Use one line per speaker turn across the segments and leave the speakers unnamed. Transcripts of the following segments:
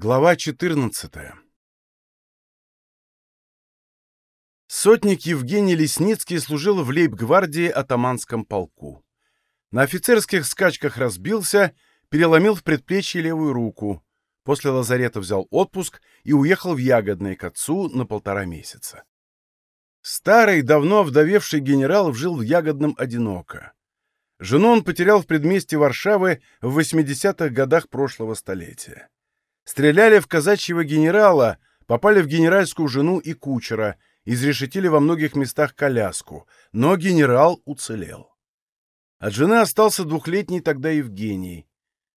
Глава 14 Сотник Евгений Лесницкий служил в лейб-гвардии атаманском полку. На офицерских скачках разбился, переломил в предплечье левую руку. После лазарета взял отпуск и уехал в Ягодное к отцу на полтора месяца. Старый, давно вдовевший генерал жил в Ягодном одиноко. Жену он потерял в предместе Варшавы в 80-х годах прошлого столетия. Стреляли в казачьего генерала, попали в генеральскую жену и кучера, изрешетили во многих местах коляску, но генерал уцелел. От жены остался двухлетний тогда Евгений.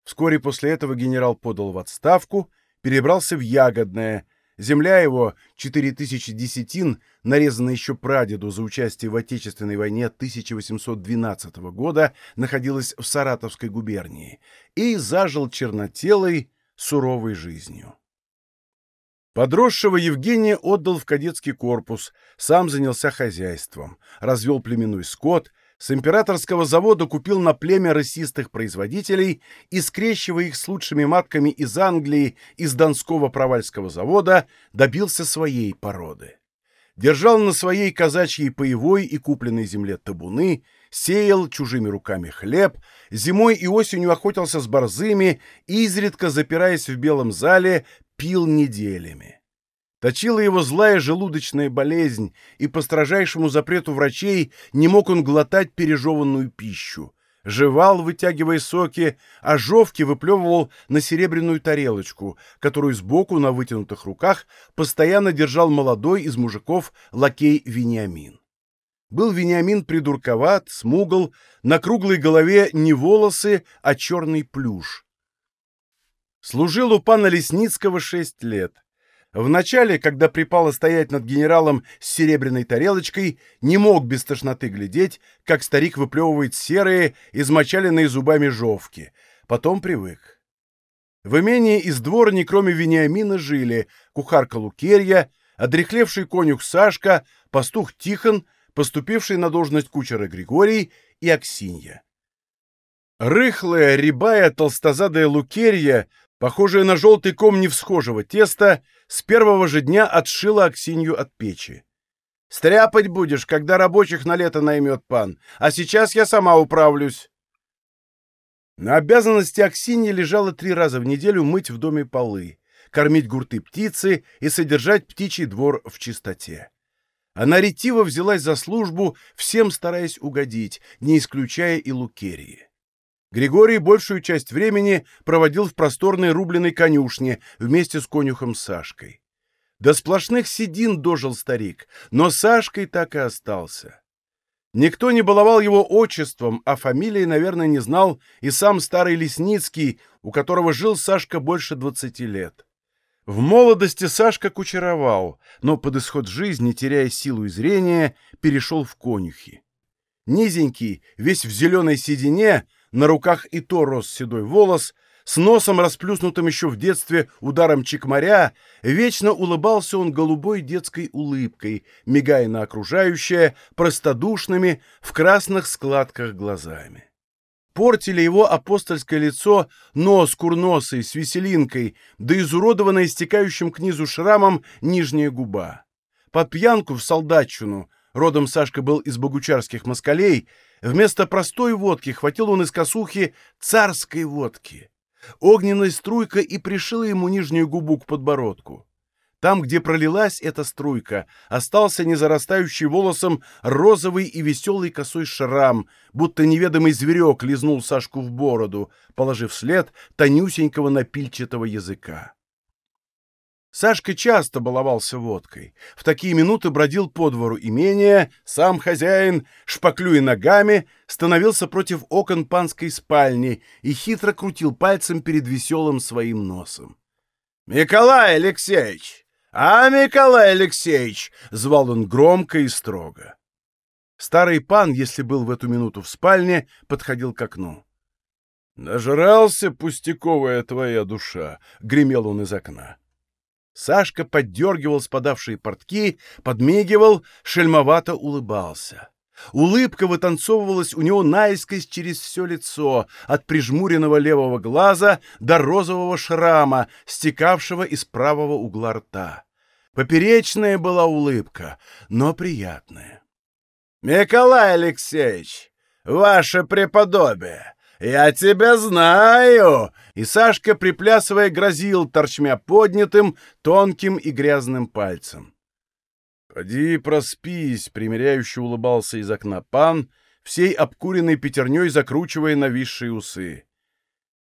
Вскоре после этого генерал подал в отставку, перебрался в Ягодное. Земля его, 4000 десятин, нарезанная еще прадеду за участие в Отечественной войне 1812 года, находилась в Саратовской губернии, и зажил чернотелый, суровой жизнью. Подросшего Евгения отдал в кадетский корпус, сам занялся хозяйством, развел племенной скот, с императорского завода купил на племя рысистых производителей и, скрещивая их с лучшими матками из Англии, из Донского провальского завода, добился своей породы. Держал на своей казачьей поевой и купленной земле табуны, сеял чужими руками хлеб, зимой и осенью охотился с борзыми, изредка запираясь в белом зале, пил неделями. Точила его злая желудочная болезнь, и по строжайшему запрету врачей не мог он глотать пережеванную пищу. Жевал, вытягивая соки, а жовки выплевывал на серебряную тарелочку, которую сбоку на вытянутых руках постоянно держал молодой из мужиков лакей Вениамин. Был Вениамин придурковат, смугл, на круглой голове не волосы, а черный плюш. Служил у пана Лесницкого шесть лет. Вначале, когда припало стоять над генералом с серебряной тарелочкой, не мог без тошноты глядеть, как старик выплевывает серые, измочаленные зубами жовки. Потом привык. В имении из дворни, кроме Вениамина, жили кухарка Лукерья, одрехлевший конюх Сашка, пастух Тихон — поступивший на должность кучера Григорий и Аксинья. Рыхлая, рябая, толстозадая лукерья, похожая на желтый ком невсхожего теста, с первого же дня отшила Аксинью от печи. «Стряпать будешь, когда рабочих на лето наймет пан, а сейчас я сама управлюсь». На обязанности Аксиньи лежало три раза в неделю мыть в доме полы, кормить гурты птицы и содержать птичий двор в чистоте. Она ретиво взялась за службу, всем стараясь угодить, не исключая и Лукерии. Григорий большую часть времени проводил в просторной рубленой конюшне вместе с конюхом Сашкой. До сплошных седин дожил старик, но Сашкой так и остался. Никто не баловал его отчеством, а фамилии, наверное, не знал и сам старый Лесницкий, у которого жил Сашка больше двадцати лет. В молодости Сашка кучеровал, но под исход жизни, теряя силу и зрение, перешел в конюхи. Низенький, весь в зеленой седине, на руках и то рос седой волос, с носом, расплюснутым еще в детстве ударом чекмаря, вечно улыбался он голубой детской улыбкой, мигая на окружающее, простодушными, в красных складках глазами. Портили его апостольское лицо нос курносый с веселинкой, да изуродованная истекающим к низу шрамом нижняя губа. Под пьянку в солдатчину, родом Сашка был из богучарских москалей, вместо простой водки хватил он из косухи царской водки. Огненная струйка и пришила ему нижнюю губу к подбородку. Там, где пролилась эта струйка, остался незарастающий волосом розовый и веселый косой шрам, будто неведомый зверек лизнул Сашку в бороду, положив след тонюсенького напильчатого языка. Сашка часто баловался водкой. В такие минуты бродил по двору имения, сам хозяин, шпаклюя ногами, становился против окон панской спальни и хитро крутил пальцем перед веселым своим носом. «Николай Алексеевич, «А, Николай Алексеевич!» — звал он громко и строго. Старый пан, если был в эту минуту в спальне, подходил к окну. «Нажрался, пустяковая твоя душа!» — гремел он из окна. Сашка поддергивал спадавшие портки, подмигивал, шельмовато улыбался. Улыбка вытанцовывалась у него наискось через все лицо, от прижмуренного левого глаза до розового шрама, стекавшего из правого угла рта. Поперечная была улыбка, но приятная. «Николай Алексеевич, ваше преподобие, я тебя знаю!» И Сашка, приплясывая, грозил торчмя поднятым, тонким и грязным пальцем. «Поди проспись», — примиряюще улыбался из окна пан, всей обкуренной пятерней закручивая нависшие усы.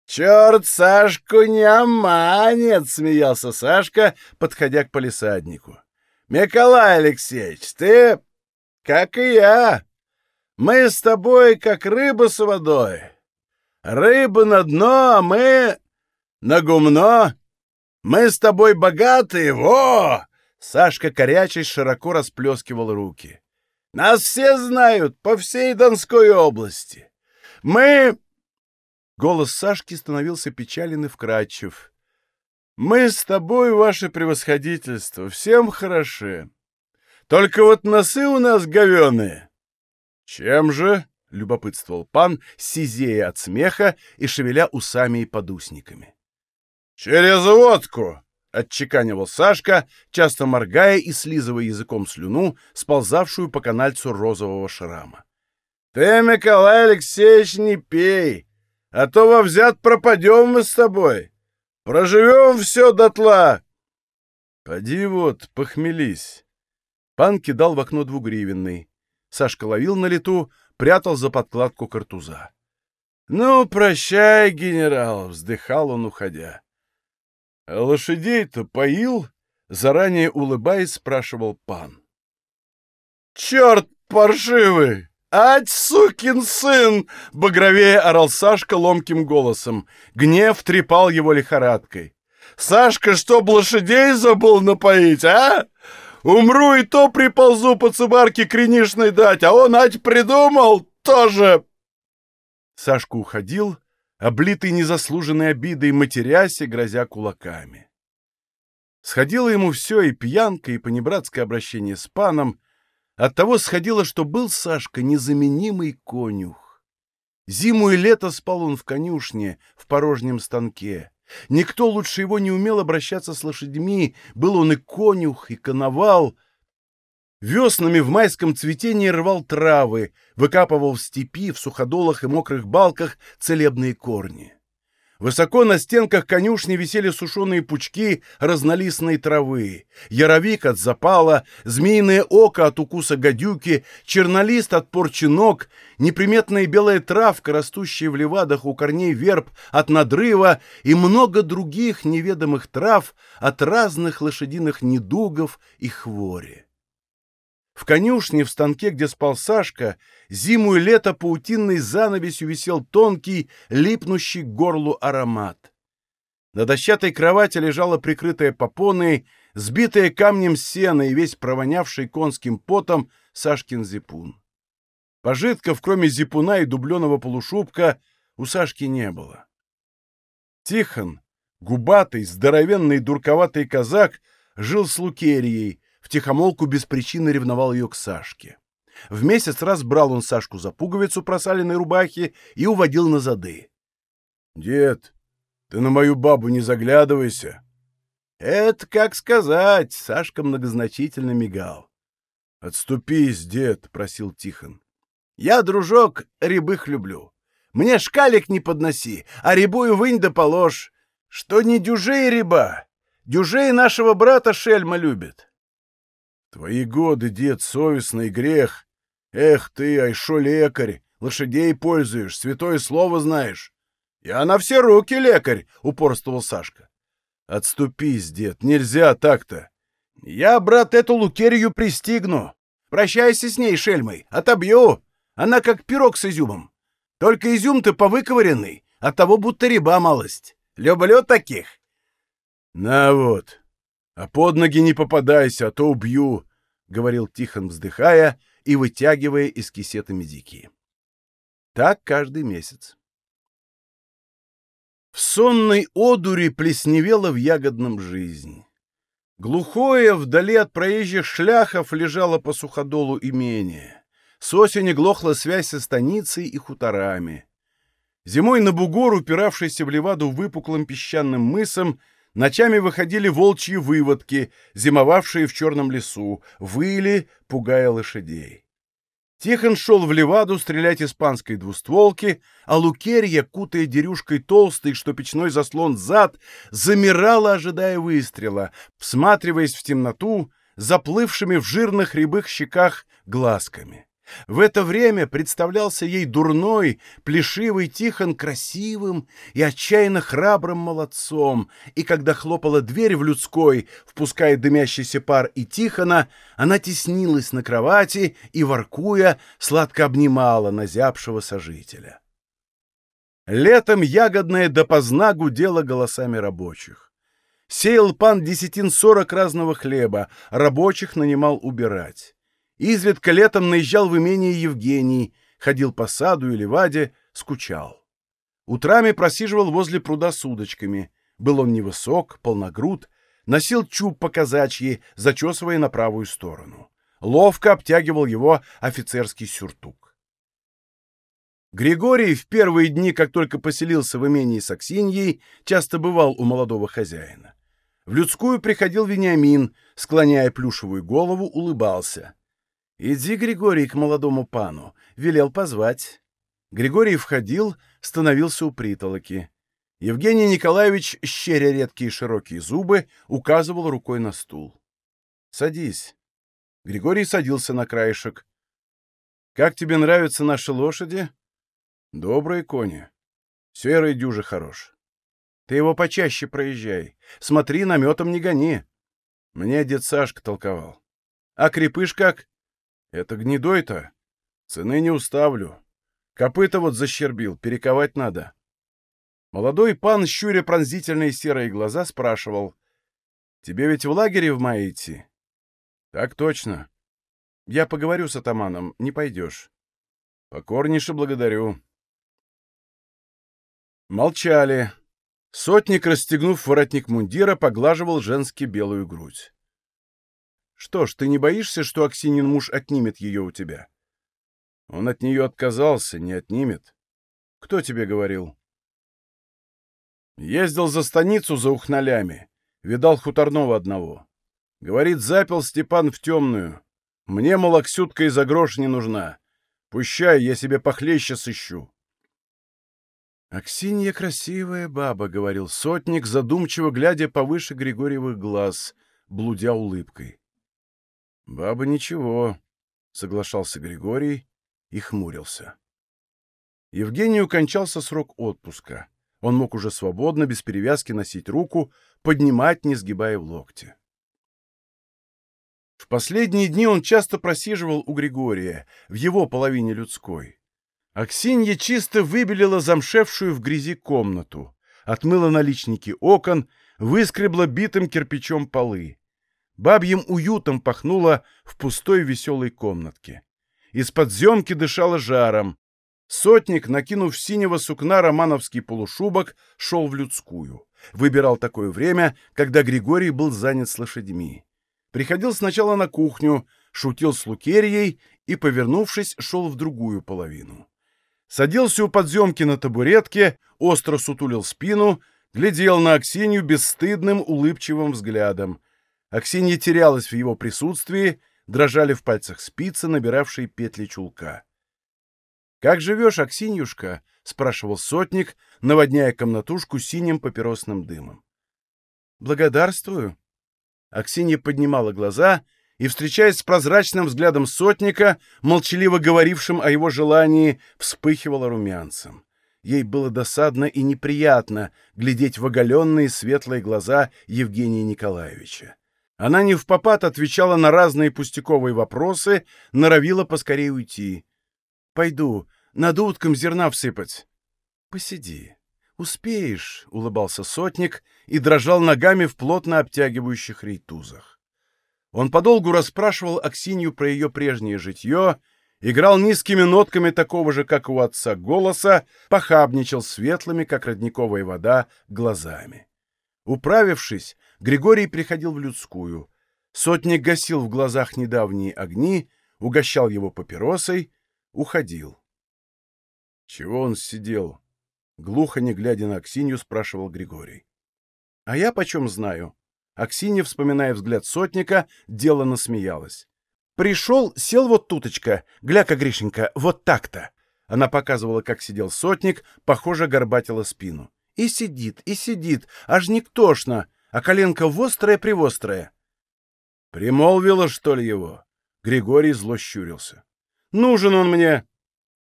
«Черт Сашку не обманет!» — смеялся Сашка, подходя к полисаднику. «Миколай Алексеевич, ты, как и я, мы с тобой как рыба с водой. Рыба на дно, а мы на гумно. Мы с тобой богатые, во!» Сашка, корячась, широко расплескивал руки. «Нас все знают по всей Донской области. Мы...» Голос Сашки становился печален и вкрадчив. «Мы с тобой, ваше превосходительство, всем хороши. Только вот носы у нас говеные». «Чем же?» — любопытствовал пан, сизея от смеха и шевеля усами и подусниками. «Через водку!» Отчеканивал Сашка, часто моргая и слизывая языком слюну, сползавшую по канальцу розового шрама. «Ты, Николай Алексеевич, не пей, а то во взят пропадем мы с тобой. Проживем все дотла!» «Поди вот, похмелись!» Пан кидал в окно двугривенный. Сашка ловил на лету, прятал за подкладку картуза. «Ну, прощай, генерал!» — вздыхал он, уходя. «Лошадей-то поил?» — заранее улыбаясь, спрашивал пан. «Черт паршивый! Ать, сукин сын!» — багровее орал Сашка ломким голосом. Гнев трепал его лихорадкой. «Сашка, чтоб лошадей забыл напоить, а? Умру и то приползу по цыбарке кринишной дать, а он, ать, придумал тоже!» Сашка уходил, облитый незаслуженной обидой, матерясь и грозя кулаками. Сходило ему все, и пьянка, и понебратское обращение с паном. Оттого сходило, что был Сашка незаменимый конюх. Зиму и лето спал он в конюшне, в порожнем станке. Никто лучше его не умел обращаться с лошадьми, был он и конюх, и коновал, Веснами в майском цветении рвал травы, выкапывал в степи, в суходолах и мокрых балках целебные корни. Высоко на стенках конюшни висели сушеные пучки разнолистной травы, яровик от запала, змеиное око от укуса гадюки, чернолист от порчи ног, неприметная белая травка, растущая в левадах у корней верб от надрыва и много других неведомых трав от разных лошадиных недугов и хвори. В конюшне, в станке, где спал Сашка, зиму и лето паутинной занавесью висел тонкий, липнущий к горлу аромат. На дощатой кровати лежала прикрытая попоной, сбитая камнем сена и весь провонявший конским потом Сашкин зипун. Пожитков, кроме зипуна и дубленого полушубка, у Сашки не было. Тихон, губатый, здоровенный, дурковатый казак, жил с Лукерией, втихомолку без причины ревновал ее к Сашке. В месяц раз брал он Сашку за пуговицу просаленной рубахи и уводил на зады. — Дед, ты на мою бабу не заглядывайся. — Это как сказать, — Сашка многозначительно мигал. — Отступись, дед, — просил Тихон. — Я, дружок, рябых люблю. Мне шкалик не подноси, а рябую вынь да положь. Что не дюжей ряба, дюжей нашего брата шельма любит. Твои годы, дед, совестный грех. Эх ты, айшо лекарь, лошадей пользуешь, святое слово знаешь. Я на все руки лекарь, упорствовал Сашка. Отступись, дед, нельзя так-то. Я, брат, эту лукерью пристигну. Прощайся с ней, шельмой, отобью. Она как пирог с изюмом. Только изюм-то повыковыренный, от того будто реба малость. Люблю таких. На вот, «А под ноги не попадайся, а то убью», — говорил Тихон, вздыхая и вытягивая из кисета медики. Так каждый месяц. В сонной одуре плесневела в ягодном жизнь. Глухое, вдали от проезжих шляхов, лежало по суходолу имение. С осени глохла связь со станицей и хуторами. Зимой на бугор, упиравшийся в леваду выпуклым песчаным мысом, ночами выходили волчьи выводки, зимовавшие в черном лесу, выли, пугая лошадей. Тихон шел в леваду стрелять испанской двустволки, а Лукерья, кутая дерюшкой толстый, что печной заслон зад, замирала, ожидая выстрела, всматриваясь в темноту, заплывшими в жирных рябых щеках глазками. В это время представлялся ей дурной, плешивый Тихон красивым и отчаянно храбрым молодцом, и когда хлопала дверь в людской, впуская дымящийся пар и Тихона, она теснилась на кровати и, воркуя, сладко обнимала назябшего сожителя. Летом ягодное допоздна гудело голосами рабочих. Сеял пан десятин сорок разного хлеба, рабочих нанимал убирать. Изредка летом наезжал в имение Евгений, ходил по саду или ваде, скучал. Утрами просиживал возле пруда с удочками. Был он невысок, полногруд, носил чуб по казачьи, зачесывая на правую сторону. Ловко обтягивал его офицерский сюртук. Григорий в первые дни, как только поселился в имении с Аксиньей, часто бывал у молодого хозяина. В людскую приходил Вениамин, склоняя плюшевую голову, улыбался. «Иди, Григорий, к молодому пану», — велел позвать. Григорий входил, становился у притолоки. Евгений Николаевич, щеря редкие широкие зубы, указывал рукой на стул. «Садись». Григорий садился на краешек. «Как тебе нравятся наши лошади?» «Добрые кони. Серый дюжи хорош. Ты его почаще проезжай. Смотри, наметом не гони». Мне дед Сашка толковал. «А крепыш как?» Это гнедой-то. Цены не уставлю. Копыта вот защербил, перековать надо. Молодой пан, щуря пронзительные серые глаза, спрашивал. Тебе ведь в лагере в мае идти? Так точно. Я поговорю с атаманом, не пойдешь. Покорнейше благодарю. Молчали. Сотник, расстегнув воротник мундира, поглаживал женски белую грудь. Что ж, ты не боишься, что Аксинин муж отнимет ее у тебя? Он от нее отказался, не отнимет. Кто тебе говорил? Ездил за станицу за ухналями. Видал хуторного одного. Говорит, запил Степан в темную. Мне, мол, Аксютка из-за грош не нужна. Пущай, я себе похлеще сыщу. «Аксинья красивая баба», — говорил сотник, задумчиво глядя повыше Григорьевых глаз, блудя улыбкой. «Баба ничего», — соглашался Григорий и хмурился. Евгению кончался срок отпуска. Он мог уже свободно, без перевязки носить руку, поднимать, не сгибая в локте. В последние дни он часто просиживал у Григория, в его половине людской. Аксинья чисто выбелила замшевшую в грязи комнату, отмыла наличники окон, выскребла битым кирпичом полы. Бабьим уютом пахнуло в пустой веселой комнатке. Из-под земки дышало жаром. Сотник, накинув синего сукна романовский полушубок, шел в людскую. Выбирал такое время, когда Григорий был занят с лошадьми. Приходил сначала на кухню, шутил с Лукерьей и, повернувшись, шел в другую половину. Садился у подземки на табуретке, остро сутулил спину, глядел на Аксинью бесстыдным улыбчивым взглядом. Аксинья терялась в его присутствии, дрожали в пальцах спицы, набиравшие петли чулка. «Как живешь, Аксиньюшка?» — спрашивал сотник, наводняя комнатушку синим папиросным дымом. «Благодарствую». Аксинья поднимала глаза и, встречаясь с прозрачным взглядом сотника, молчаливо говорившим о его желании, вспыхивала румянцем. Ей было досадно и неприятно глядеть в оголенные светлые глаза Евгения Николаевича. Она не в попад отвечала на разные пустяковые вопросы, норовила поскорее уйти. «Пойду, надо уткам зерна всыпать». «Посиди. Успеешь», — улыбался сотник и дрожал ногами в плотно обтягивающих рейтузах. Он подолгу расспрашивал Аксинью про ее прежнее житье, играл низкими нотками такого же, как у отца, голоса, похабничал светлыми, как родниковая вода, глазами. Управившись, Григорий приходил в людскую. Сотник гасил в глазах недавние огни, угощал его папиросой, уходил. Чего он сидел? Глухо, не глядя на Аксинью, спрашивал Григорий. — А я почем знаю? Аксинья, вспоминая взгляд сотника, дело насмеялась. «Пришел, сел вот туточка, гляка, Гришенька, вот так-то!» Она показывала, как сидел сотник, похоже, горбатила спину. «И сидит, и сидит, аж не ктошно, а коленка вострая-привострая». «Примолвила, что ли, его?» Григорий зло щурился. «Нужен он мне!»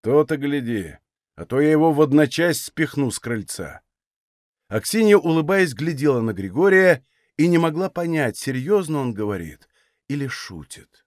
«То-то гляди, а то я его в одночасть спихну с крыльца». Аксинья, улыбаясь, глядела на Григория и не могла понять, серьезно он говорит или шутит.